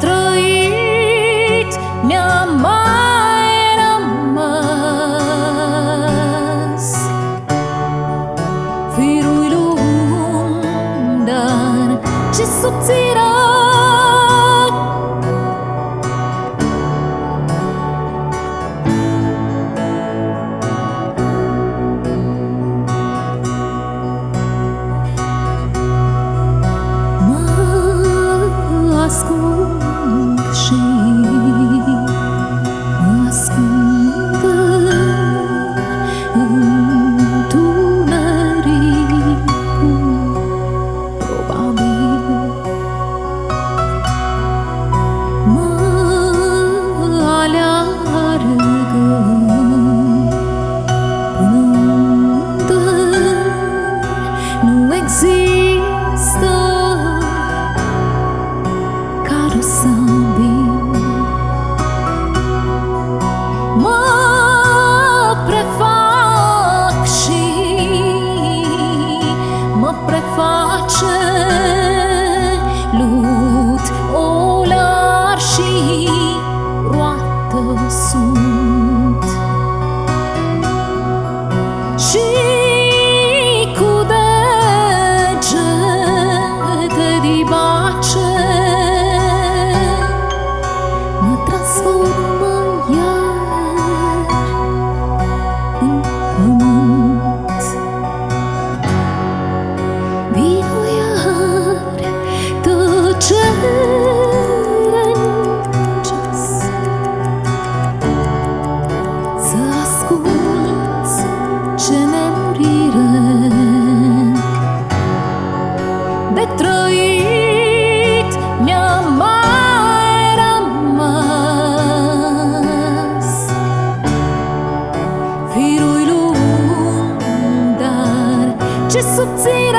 trăit mi-a mai rămas Firul lui dar ce subțirat 把。so